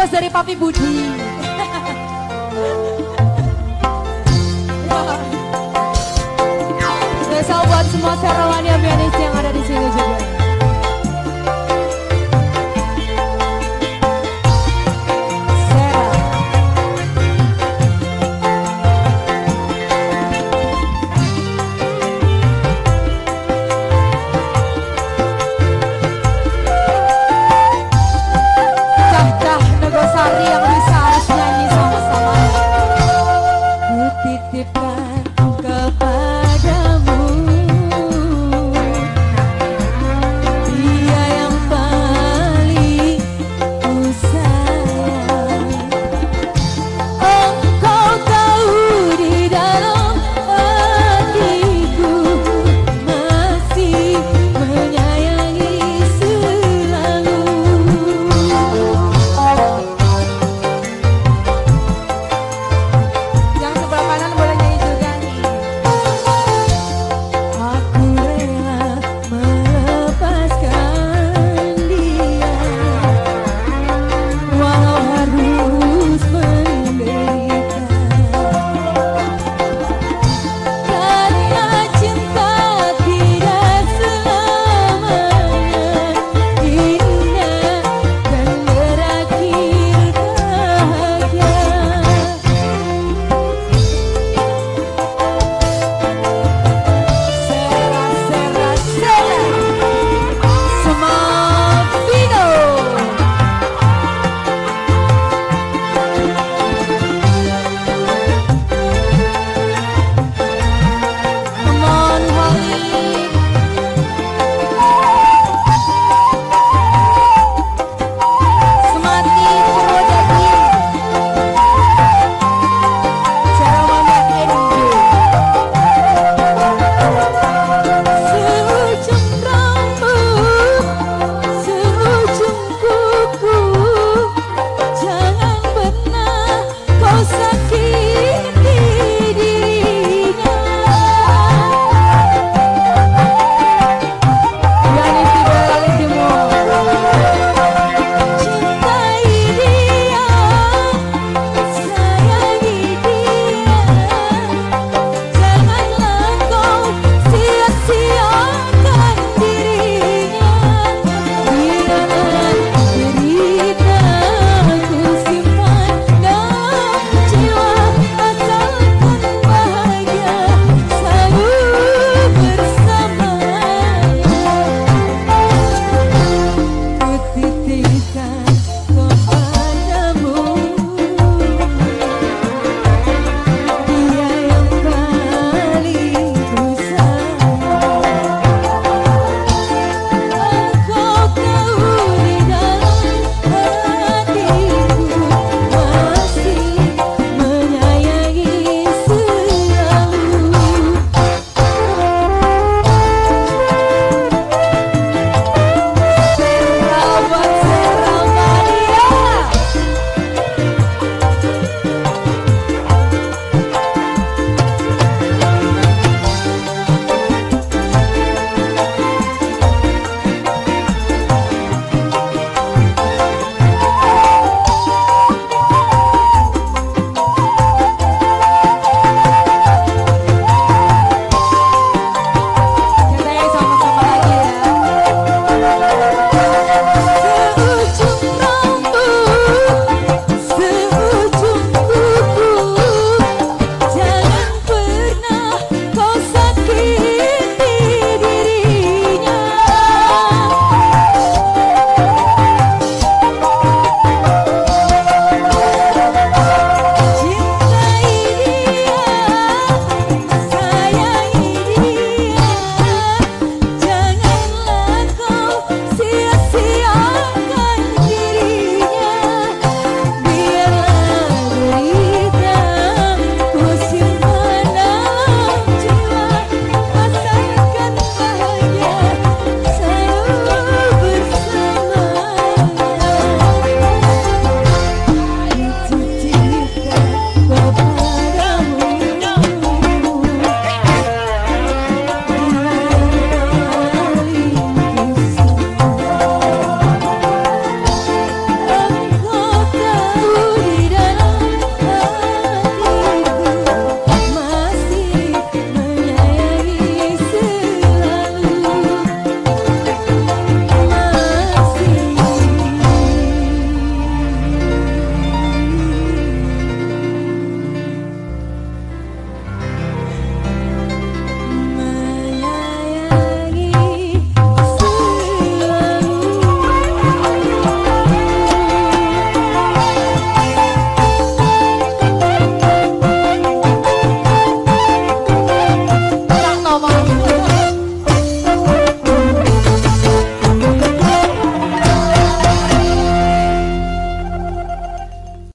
request dari Papi Budi. Spesial buat semua Serawani Pianis yang ada di sini juga.